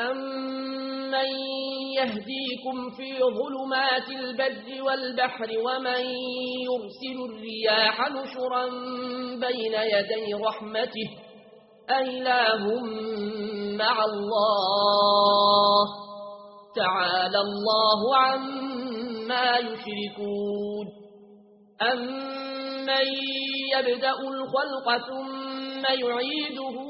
أَمَّن يَهْدِيكُمْ فِي ظُلُمَاتِ الْبَرِّ وَالْبَحْرِ وَمَن يُرْسِلُ الرِّيَاحَ نُشُرًا بَيْنَ يَدَيْ رَحْمَتِهِ أَيْلَاهُمْ مَّعَ اللَّهِ تَعَالَى اللَّهُ عَمَّا يُشْرِكُونَ أَمَّن يَبْدَأُ الْخَلْقَ ثُمَّ يُعِيدُهُ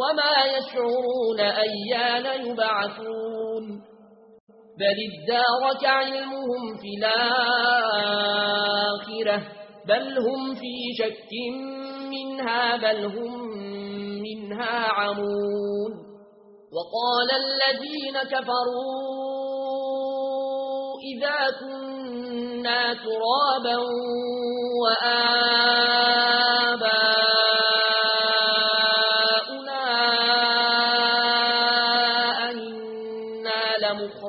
وما يشعرون أيان يبعثون بل ادارك علمهم في الآخرة بل هم في شك منها بل هم منها عمون وقال الذين كفروا إذا كنا ترابا وآخرا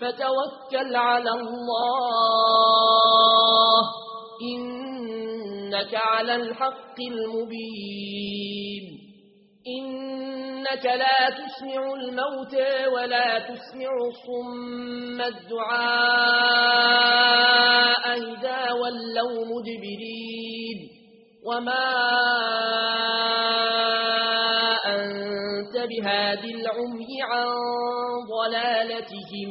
فتوكل على الله إنك على الحق المبين إنك لا تسمع الموتى ولا تسمع صم الدعاء إذا ولوا مدبرين وما أنت بهذه العمي عن ضلالتهم.